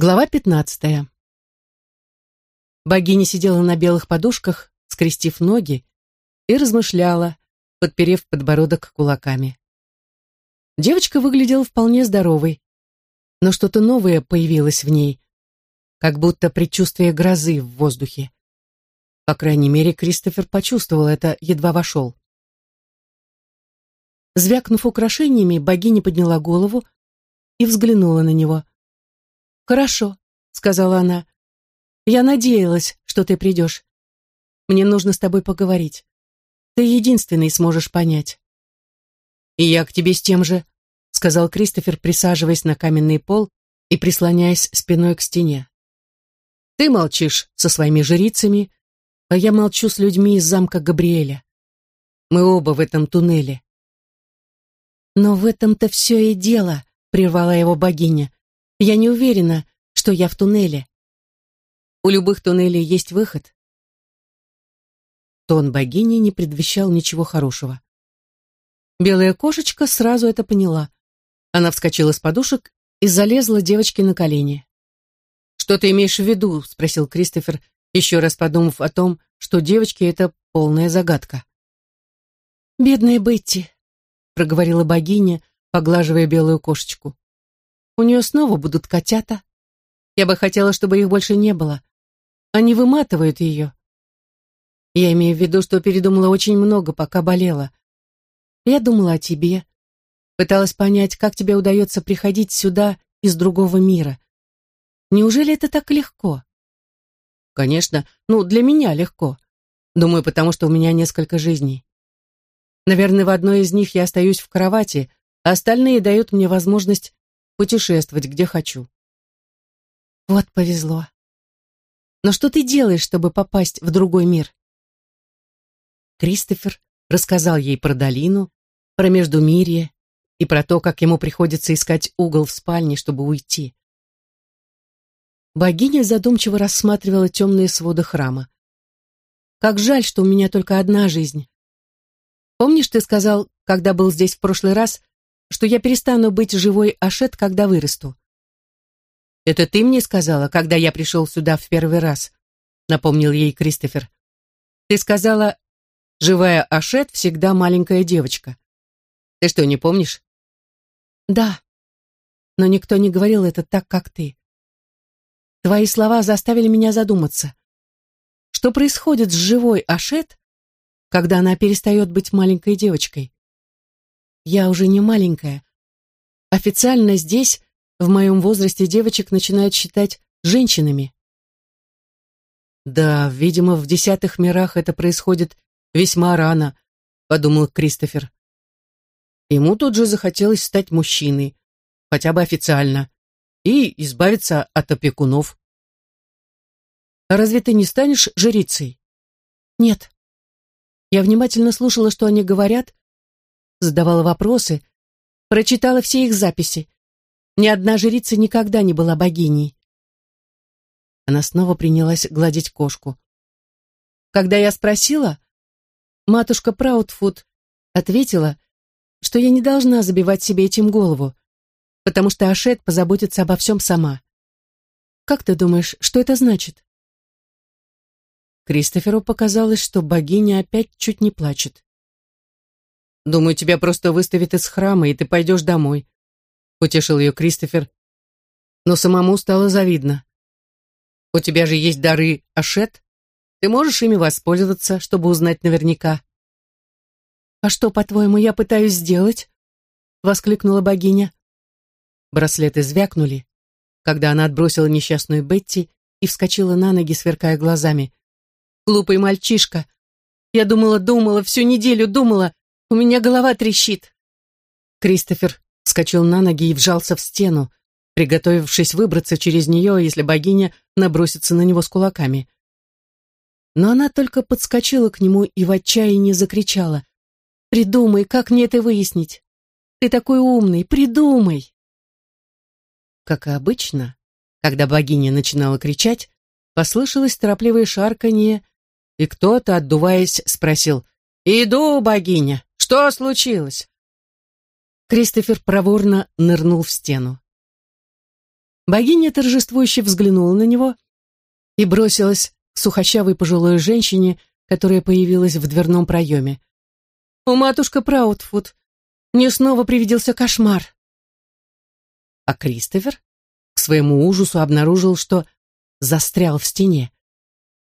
Глава пятнадцатая. Богиня сидела на белых подушках, скрестив ноги, и размышляла, подперев подбородок кулаками. Девочка выглядела вполне здоровой, но что-то новое появилось в ней, как будто предчувствие грозы в воздухе. По крайней мере, Кристофер почувствовал это, едва вошел. Звякнув украшениями, богиня подняла голову и взглянула на него. «Хорошо», — сказала она. «Я надеялась, что ты придешь. Мне нужно с тобой поговорить. Ты единственный сможешь понять». «И я к тебе с тем же», — сказал Кристофер, присаживаясь на каменный пол и прислоняясь спиной к стене. «Ты молчишь со своими жрицами, а я молчу с людьми из замка Габриэля. Мы оба в этом туннеле». «Но в этом-то все и дело», — прервала его богиня. Я не уверена, что я в туннеле. У любых туннелей есть выход. Тон богини не предвещал ничего хорошего. Белая кошечка сразу это поняла. Она вскочила с подушек и залезла девочке на колени. «Что ты имеешь в виду?» — спросил Кристофер, еще раз подумав о том, что девочке это полная загадка. «Бедная Бетти», — проговорила богиня, поглаживая белую кошечку. У нее снова будут котята. Я бы хотела, чтобы их больше не было. Они выматывают ее. Я имею в виду, что передумала очень много, пока болела. Я думала о тебе. Пыталась понять, как тебе удается приходить сюда из другого мира. Неужели это так легко? Конечно, ну, для меня легко. Думаю, потому что у меня несколько жизней. Наверное, в одной из них я остаюсь в кровати, а остальные дают мне возможность путешествовать, где хочу. Вот повезло. Но что ты делаешь, чтобы попасть в другой мир? Кристофер рассказал ей про долину, про Междумирье и про то, как ему приходится искать угол в спальне, чтобы уйти. Богиня задумчиво рассматривала темные своды храма. «Как жаль, что у меня только одна жизнь. Помнишь, ты сказал, когда был здесь в прошлый раз, что я перестану быть живой Ашет, когда вырасту. «Это ты мне сказала, когда я пришел сюда в первый раз», напомнил ей Кристофер. «Ты сказала, живая Ашет всегда маленькая девочка. Ты что, не помнишь?» «Да, но никто не говорил это так, как ты. Твои слова заставили меня задуматься. Что происходит с живой Ашет, когда она перестает быть маленькой девочкой? Я уже не маленькая. Официально здесь, в моем возрасте, девочек начинают считать женщинами. Да, видимо, в десятых мирах это происходит весьма рано, подумал Кристофер. Ему тут же захотелось стать мужчиной, хотя бы официально, и избавиться от опекунов. А разве ты не станешь жрицей? Нет. Я внимательно слушала, что они говорят, задавала вопросы, прочитала все их записи. Ни одна жрица никогда не была богиней. Она снова принялась гладить кошку. Когда я спросила, матушка Праудфуд ответила, что я не должна забивать себе этим голову, потому что Ашет позаботится обо всем сама. Как ты думаешь, что это значит? Кристоферу показалось, что богиня опять чуть не плачет. Думаю, тебя просто выставят из храма, и ты пойдешь домой», — утешил ее Кристофер. Но самому стало завидно. «У тебя же есть дары Ашет. Ты можешь ими воспользоваться, чтобы узнать наверняка». «А что, по-твоему, я пытаюсь сделать?» — воскликнула богиня. Браслеты звякнули, когда она отбросила несчастную Бетти и вскочила на ноги, сверкая глазами. «Глупый мальчишка! Я думала, думала, всю неделю думала, у меня голова трещит. Кристофер вскочил на ноги и вжался в стену, приготовившись выбраться через нее, если богиня набросится на него с кулаками. Но она только подскочила к нему и в отчаянии закричала. «Придумай, как мне это выяснить? Ты такой умный, придумай!» Как и обычно, когда богиня начинала кричать, послышалось торопливое шарканье, и кто-то, отдуваясь, спросил «Иду, богиня!» Что случилось?» Кристофер проворно нырнул в стену. Богиня торжествующе взглянула на него и бросилась к сухощавой пожилой женщине, которая появилась в дверном проеме. «О, матушка Праутфуд, мне снова привиделся кошмар!» А Кристофер к своему ужасу обнаружил, что застрял в стене.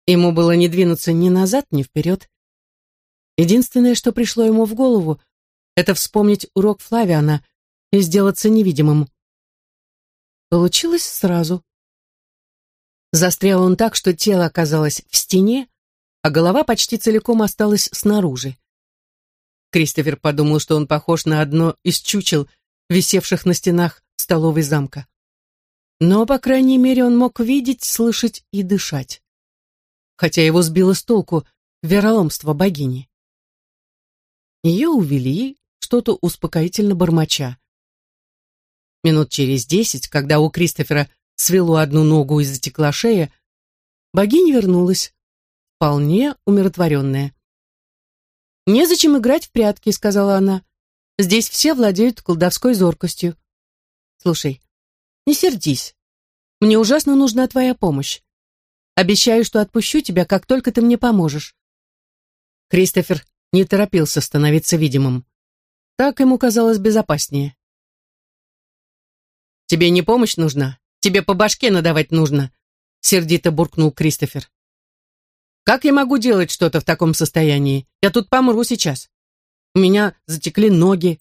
Ему было не двинуться ни назад, ни вперед. Единственное, что пришло ему в голову, это вспомнить урок Флавиана и сделаться невидимым. Получилось сразу. Застрял он так, что тело оказалось в стене, а голова почти целиком осталась снаружи. Кристофер подумал, что он похож на одно из чучел, висевших на стенах столовой замка. Но, по крайней мере, он мог видеть, слышать и дышать. Хотя его сбило с толку вероломство богини. Ее увели, что-то успокоительно бормоча. Минут через десять, когда у Кристофера свело одну ногу и затекла шея, богиня вернулась, вполне умиротворенная. «Незачем играть в прятки», — сказала она. «Здесь все владеют колдовской зоркостью. Слушай, не сердись. Мне ужасно нужна твоя помощь. Обещаю, что отпущу тебя, как только ты мне поможешь». Кристофер не торопился становиться видимым. Так ему казалось безопаснее. «Тебе не помощь нужна? Тебе по башке надавать нужно», — сердито буркнул Кристофер. «Как я могу делать что-то в таком состоянии? Я тут помру сейчас. У меня затекли ноги».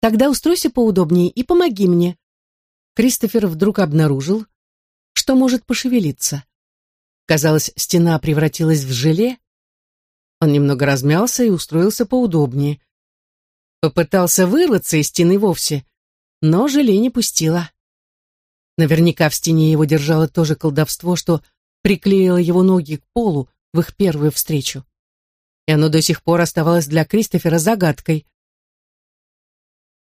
«Тогда устройся поудобнее и помоги мне». Кристофер вдруг обнаружил, что может пошевелиться. Казалось, стена превратилась в желе. Он немного размялся и устроился поудобнее. Попытался вырваться из стены вовсе, но желе не пустила. Наверняка в стене его держало то же колдовство, что приклеило его ноги к полу в их первую встречу. И оно до сих пор оставалось для Кристофера загадкой.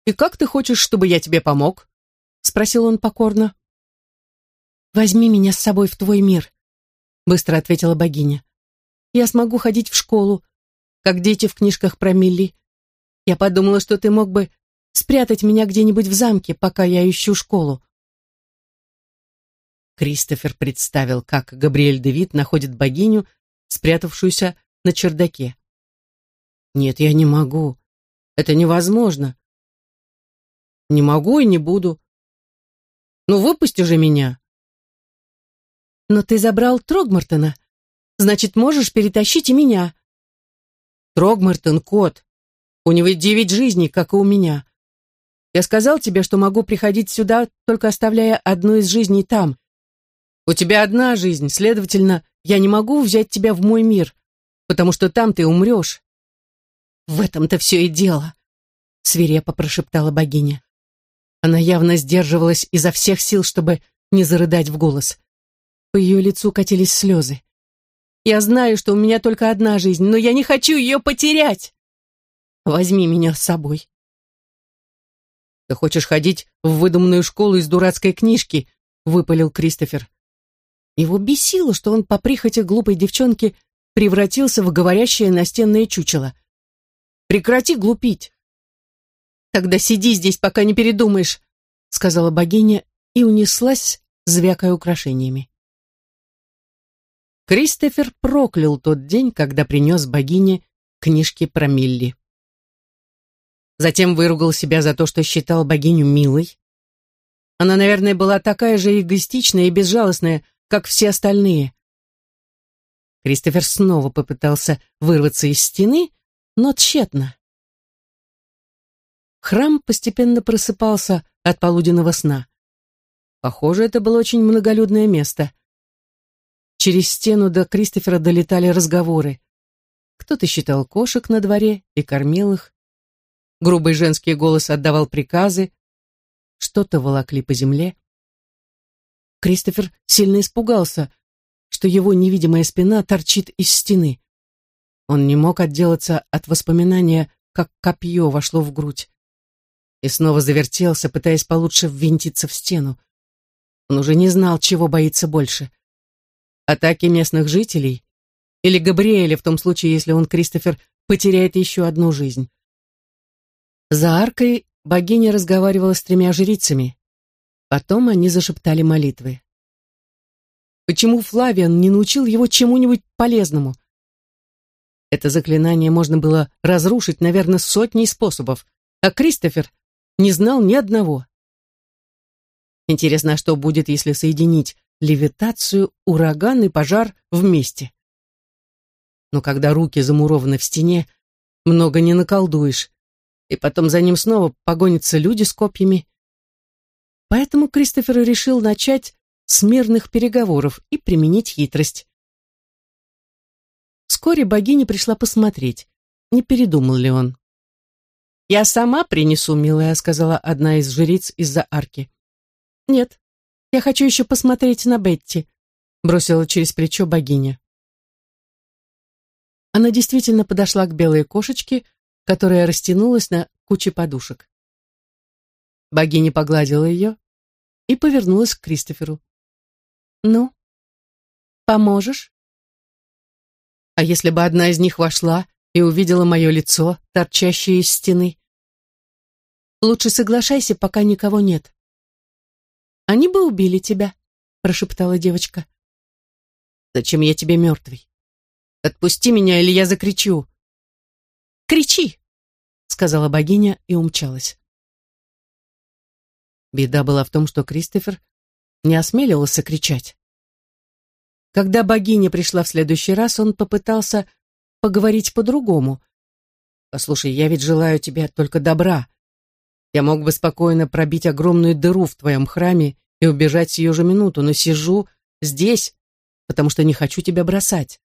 «И как ты хочешь, чтобы я тебе помог?» — спросил он покорно. «Возьми меня с собой в твой мир», — быстро ответила богиня. «Я смогу ходить в школу, как дети в книжках про Милли. Я подумала, что ты мог бы спрятать меня где-нибудь в замке, пока я ищу школу. Кристофер представил, как Габриэль Девит находит богиню, спрятавшуюся на чердаке. «Нет, я не могу. Это невозможно. Не могу и не буду. Ну, выпусти же меня!» «Но ты забрал Трогмартона. Значит, можешь перетащить и меня». «Трогмартон — кот. У него девять жизней, как и у меня. Я сказал тебе, что могу приходить сюда, только оставляя одну из жизней там. У тебя одна жизнь, следовательно, я не могу взять тебя в мой мир, потому что там ты умрешь. В этом-то все и дело, свирепо прошептала богиня. Она явно сдерживалась изо всех сил, чтобы не зарыдать в голос. По ее лицу катились слезы. Я знаю, что у меня только одна жизнь, но я не хочу ее потерять. Возьми меня с собой. «Ты хочешь ходить в выдуманную школу из дурацкой книжки?» — выпалил Кристофер. Его бесило, что он по прихоти глупой девчонки превратился в говорящее настенное чучело. «Прекрати глупить!» «Тогда сиди здесь, пока не передумаешь», — сказала богиня и унеслась, звякая украшениями. Кристофер проклял тот день, когда принес богине книжки про Милли. Затем выругал себя за то, что считал богиню милой. Она, наверное, была такая же эгоистичная и безжалостная, как все остальные. Кристофер снова попытался вырваться из стены, но тщетно. Храм постепенно просыпался от полуденного сна. Похоже, это было очень многолюдное место. Через стену до Кристофера долетали разговоры. Кто-то считал кошек на дворе и кормил их. Грубый женский голос отдавал приказы. Что-то волокли по земле. Кристофер сильно испугался, что его невидимая спина торчит из стены. Он не мог отделаться от воспоминания, как копье вошло в грудь. И снова завертелся, пытаясь получше ввинтиться в стену. Он уже не знал, чего боится больше. Атаки местных жителей или Габриэля в том случае, если он, Кристофер, потеряет еще одну жизнь. За аркой богиня разговаривала с тремя жрицами. Потом они зашептали молитвы. Почему Флавиан не научил его чему-нибудь полезному? Это заклинание можно было разрушить, наверное, сотней способов, а Кристофер не знал ни одного. Интересно, а что будет, если соединить левитацию, ураган и пожар вместе? Но когда руки замурованы в стене, много не наколдуешь, и потом за ним снова погонятся люди с копьями. Поэтому Кристофер решил начать с мирных переговоров и применить хитрость. Вскоре богиня пришла посмотреть, не передумал ли он. «Я сама принесу, милая», — сказала одна из жриц из-за арки. «Нет, я хочу еще посмотреть на Бетти», — бросила через плечо богиня. Она действительно подошла к белой кошечке, которая растянулась на куче подушек. Богиня погладила ее и повернулась к Кристоферу. «Ну, поможешь?» А если бы одна из них вошла и увидела мое лицо, торчащее из стены? Лучше соглашайся, пока никого нет. Они бы убили тебя, прошептала девочка. Зачем я тебе мертвый? Отпусти меня, или я закричу. Кричи, сказала богиня и умчалась. Беда была в том, что Кристофер не осмеливался кричать. Когда богиня пришла в следующий раз, он попытался поговорить по-другому. «Послушай, я ведь желаю тебе только добра. Я мог бы спокойно пробить огромную дыру в твоем храме и убежать сию же минуту, но сижу здесь, потому что не хочу тебя бросать.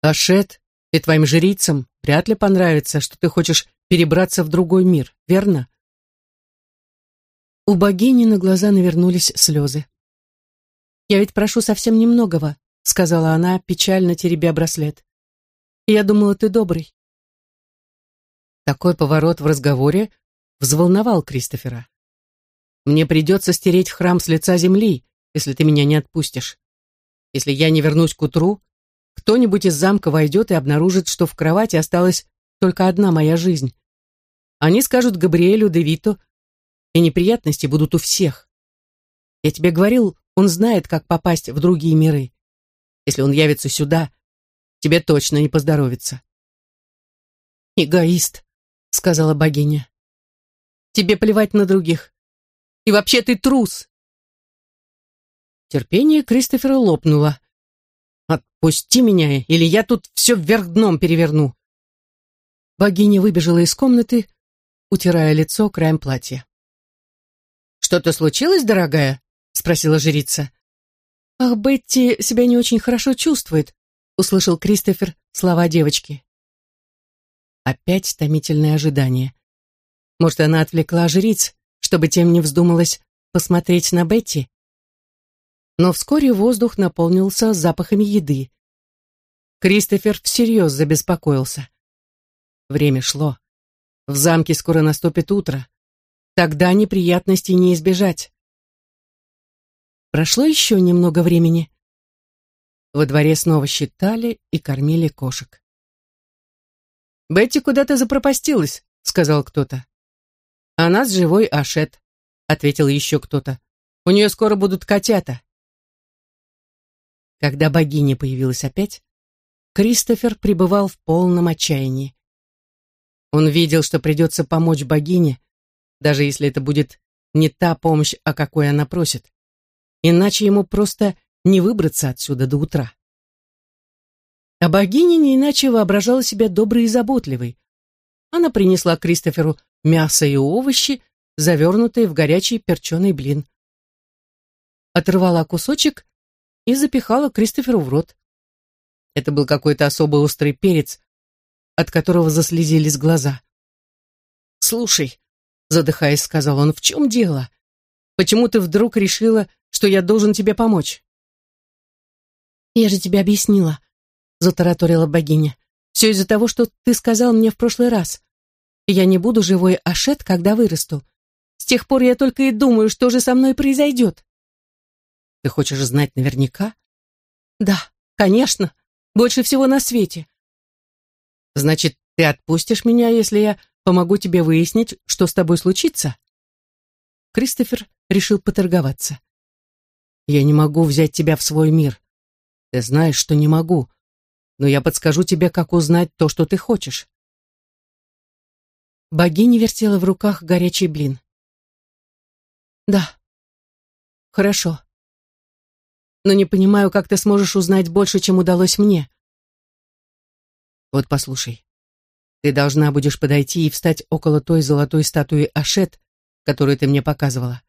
Ашет и твоим жрицам вряд ли понравится, что ты хочешь перебраться в другой мир, верно?» У богини на глаза навернулись слезы. «Я ведь прошу совсем немногого», — сказала она, печально теребя браслет. «Я думала, ты добрый». Такой поворот в разговоре взволновал Кристофера. «Мне придется стереть храм с лица земли, если ты меня не отпустишь. Если я не вернусь к утру, кто-нибудь из замка войдет и обнаружит, что в кровати осталась только одна моя жизнь. Они скажут Габриэлю де Вито, и неприятности будут у всех. Я тебе говорил, он знает, как попасть в другие миры. Если он явится сюда, тебе точно не поздоровится. «Эгоист», — сказала богиня. «Тебе плевать на других. И вообще ты трус». Терпение Кристофера лопнуло. «Отпусти меня, или я тут все вверх дном переверну». Богиня выбежала из комнаты, утирая лицо краем платья. «Что-то случилось, дорогая?» спросила жрица. «Ах, Бетти себя не очень хорошо чувствует», услышал Кристофер слова девочки. Опять томительное ожидание. Может, она отвлекла жриц, чтобы тем не вздумалось посмотреть на Бетти? Но вскоре воздух наполнился запахами еды. Кристофер всерьез забеспокоился. Время шло. В замке скоро наступит утро. Тогда неприятностей не избежать. Прошло еще немного времени. Во дворе снова считали и кормили кошек. «Бетти куда-то запропастилась», — сказал кто-то. «А нас живой Ашет», — ответил еще кто-то. «У нее скоро будут котята». Когда богиня появилась опять, Кристофер пребывал в полном отчаянии. Он видел, что придется помочь богине, даже если это будет не та помощь, о какой она просит иначе ему просто не выбраться отсюда до утра. А богиня не иначе воображала себя доброй и заботливой. Она принесла Кристоферу мясо и овощи, завернутые в горячий перченый блин. Оторвала кусочек и запихала Кристоферу в рот. Это был какой-то особо острый перец, от которого заслезились глаза. «Слушай», — задыхаясь, сказал он, — «в чем дело? Почему ты вдруг решила, что я должен тебе помочь?» «Я же тебе объяснила», — затараторила богиня. «Все из-за того, что ты сказал мне в прошлый раз. Я не буду живой Ашет, когда вырасту. С тех пор я только и думаю, что же со мной произойдет». «Ты хочешь знать наверняка?» «Да, конечно. Больше всего на свете». «Значит, ты отпустишь меня, если я помогу тебе выяснить, что с тобой случится?» Кристофер решил поторговаться. «Я не могу взять тебя в свой мир. Ты знаешь, что не могу, но я подскажу тебе, как узнать то, что ты хочешь». Богиня вертела в руках горячий блин. «Да, хорошо. Но не понимаю, как ты сможешь узнать больше, чем удалось мне». «Вот послушай. Ты должна будешь подойти и встать около той золотой статуи Ашет, которую ты мне показывала.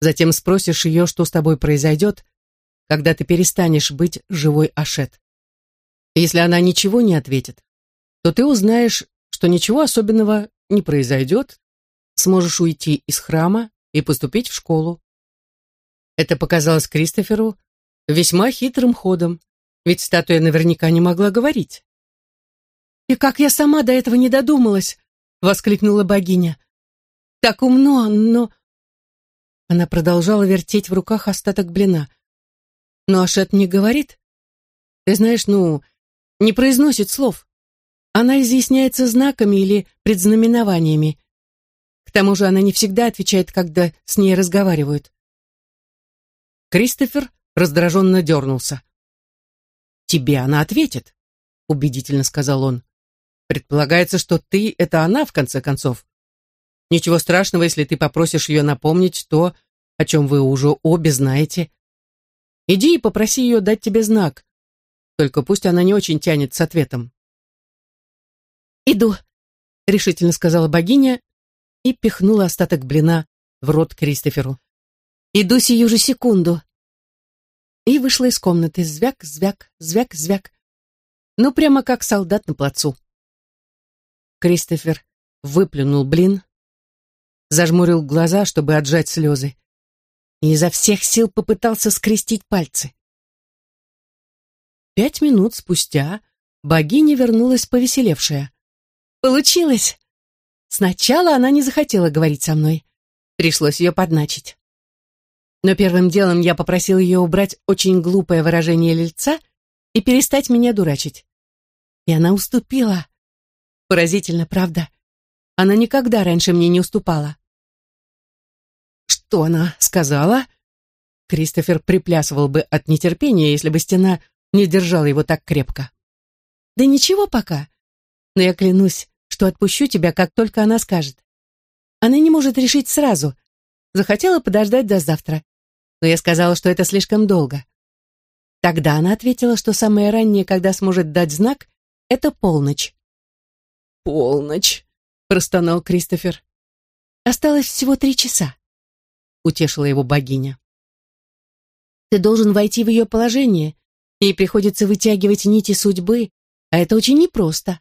Затем спросишь ее, что с тобой произойдет, когда ты перестанешь быть живой Ашет. Если она ничего не ответит, то ты узнаешь, что ничего особенного не произойдет, сможешь уйти из храма и поступить в школу. Это показалось Кристоферу весьма хитрым ходом, ведь статуя наверняка не могла говорить. «И как я сама до этого не додумалась!» — воскликнула богиня. «Так умно, но...» Она продолжала вертеть в руках остаток блина. «Но Ашет не говорит. Ты знаешь, ну, не произносит слов. Она изъясняется знаками или предзнаменованиями. К тому же она не всегда отвечает, когда с ней разговаривают. Кристофер раздраженно дернулся. «Тебе она ответит», — убедительно сказал он. «Предполагается, что ты — это она, в конце концов. Ничего страшного, если ты попросишь ее напомнить то, о чем вы уже обе знаете. Иди и попроси ее дать тебе знак, только пусть она не очень тянет с ответом. «Иду», — решительно сказала богиня и пихнула остаток блина в рот Кристоферу. «Иду сию же секунду». И вышла из комнаты звяк, звяк, звяк, звяк. Ну, прямо как солдат на плацу. Кристофер выплюнул блин, зажмурил глаза, чтобы отжать слезы, и изо всех сил попытался скрестить пальцы. Пять минут спустя богиня вернулась повеселевшая. «Получилось!» Сначала она не захотела говорить со мной. Пришлось ее подначить. Но первым делом я попросил ее убрать очень глупое выражение лица и перестать меня дурачить. И она уступила. Поразительно, правда? Она никогда раньше мне не уступала. Что она сказала? Кристофер приплясывал бы от нетерпения, если бы стена не держала его так крепко. «Да ничего пока. Но я клянусь, что отпущу тебя, как только она скажет. Она не может решить сразу. Захотела подождать до завтра. Но я сказала, что это слишком долго. Тогда она ответила, что самое раннее, когда сможет дать знак, это полночь. «Полночь», — простонал Кристофер. «Осталось всего три часа», — утешила его богиня. «Ты должен войти в ее положение Ей приходится вытягивать нити судьбы, а это очень непросто.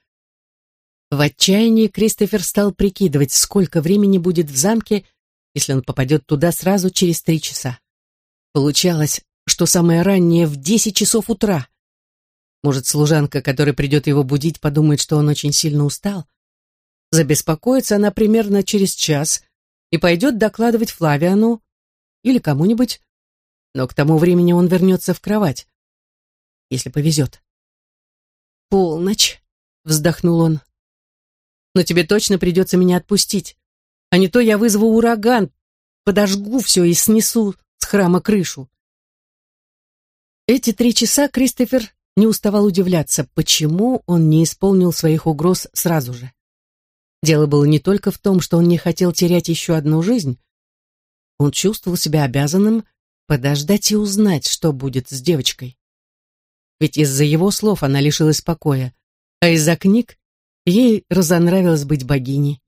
В отчаянии Кристофер стал прикидывать, сколько времени будет в замке, если он попадет туда сразу через три часа. Получалось, что самое раннее в десять часов утра. Может, служанка, которая придет его будить, подумает, что он очень сильно устал. Забеспокоится она примерно через час и пойдет докладывать Флавиану или кому-нибудь, но к тому времени он вернется в кровать если повезет. «Полночь», — вздохнул он. «Но тебе точно придется меня отпустить, а не то я вызову ураган, подожгу все и снесу с храма крышу». Эти три часа Кристофер не уставал удивляться, почему он не исполнил своих угроз сразу же. Дело было не только в том, что он не хотел терять еще одну жизнь. Он чувствовал себя обязанным подождать и узнать, что будет с девочкой ведь из-за его слов она лишилась покоя, а из-за книг ей разонравилось быть богиней.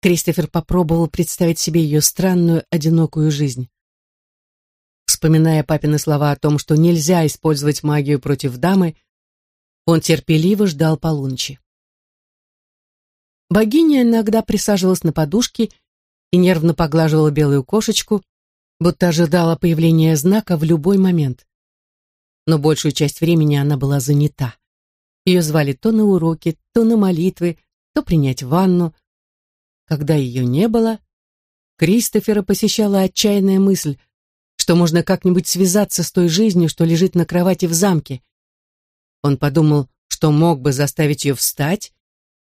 Кристофер попробовал представить себе ее странную, одинокую жизнь. Вспоминая папины слова о том, что нельзя использовать магию против дамы, он терпеливо ждал полуночи. Богиня иногда присаживалась на подушке и нервно поглаживала белую кошечку, будто ожидала появления знака в любой момент но большую часть времени она была занята. Ее звали то на уроки, то на молитвы, то принять ванну. Когда ее не было, Кристофера посещала отчаянная мысль, что можно как-нибудь связаться с той жизнью, что лежит на кровати в замке. Он подумал, что мог бы заставить ее встать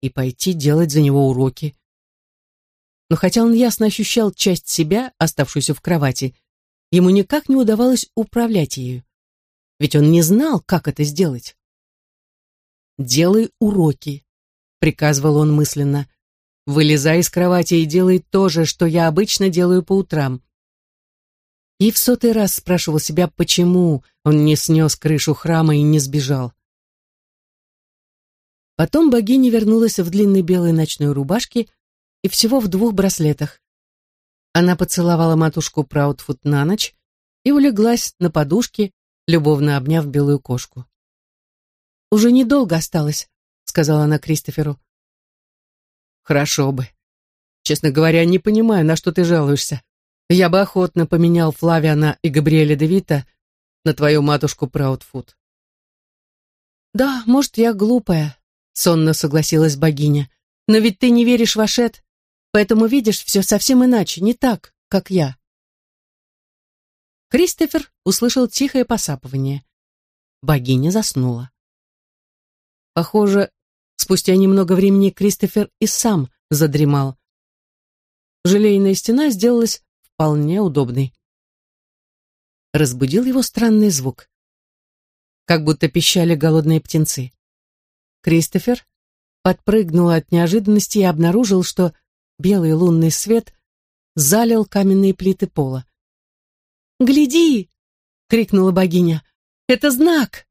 и пойти делать за него уроки. но хотя он ясно ощущал часть себя, оставшуюся в кровати, ему никак не удавалось управлять ею. Ведь он не знал, как это сделать. «Делай уроки», — приказывал он мысленно. «Вылезай из кровати и делай то же, что я обычно делаю по утрам». И в сотый раз спрашивал себя, почему он не снес крышу храма и не сбежал. Потом богиня вернулась в длинной белой ночной рубашке и всего в двух браслетах. Она поцеловала матушку Праудфуд на ночь и улеглась на подушке, любовно обняв белую кошку. «Уже недолго осталось», — сказала она Кристоферу. «Хорошо бы. Честно говоря, не понимаю, на что ты жалуешься. Я бы охотно поменял Флавиана и Габриэля Девита на твою матушку Праудфуд». «Да, может, я глупая», сонно согласилась богиня. Но ведь ты не веришь в Ашет, поэтому видишь все совсем иначе, не так, как я. Кристофер услышал тихое посапывание. Богиня заснула. Похоже, спустя немного времени Кристофер и сам задремал. Желейная стена сделалась вполне удобной. Разбудил его странный звук. Как будто пищали голодные птенцы. Кристофер подпрыгнул от неожиданности и обнаружил, что белый лунный свет залил каменные плиты пола. «Гляди!» — крикнула богиня. «Это знак!»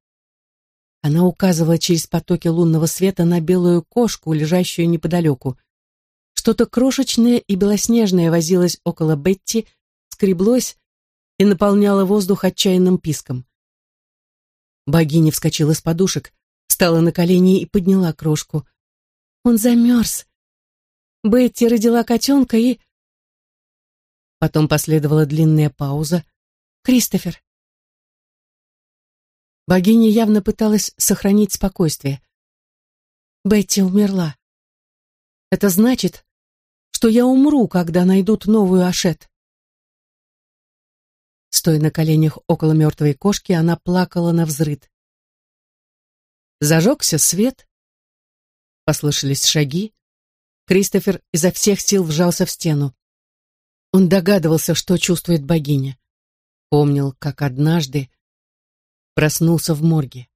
Она указывала через потоки лунного света на белую кошку, лежащую неподалеку. Что-то крошечное и белоснежное возилось около Бетти, скреблось и наполняло воздух отчаянным писком. Богиня вскочила с подушек, встала на колени и подняла крошку. Он замерз. Бетти родила котенка и... Потом последовала длинная пауза. «Кристофер!» Богиня явно пыталась сохранить спокойствие. Бетти умерла. Это значит, что я умру, когда найдут новую Ашет. Стоя на коленях около мертвой кошки, она плакала на взрыд. Зажегся свет. Послышались шаги. Кристофер изо всех сил вжался в стену. Он догадывался, что чувствует богиня. Помнил, как однажды проснулся в морге.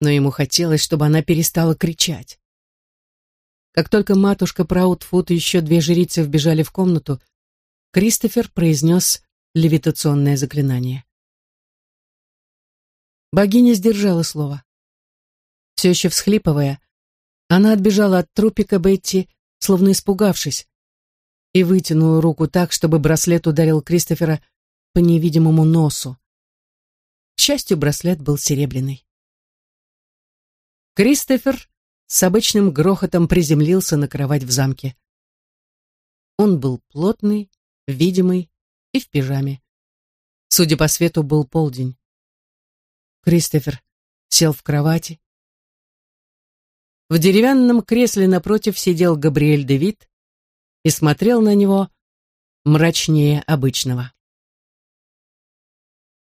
Но ему хотелось, чтобы она перестала кричать. Как только матушка Праутфуд и еще две жрицы вбежали в комнату, Кристофер произнес левитационное заклинание. Богиня сдержала слово. Все еще всхлипывая, она отбежала от трупика Бетти, словно испугавшись, и вытянула руку так, чтобы браслет ударил Кристофера по невидимому носу. К счастью, браслет был серебряный. Кристофер с обычным грохотом приземлился на кровать в замке. Он был плотный, видимый и в пижаме. Судя по свету, был полдень. Кристофер сел в кровати, в деревянном кресле напротив сидел Габриэль Девит и смотрел на него мрачнее обычного.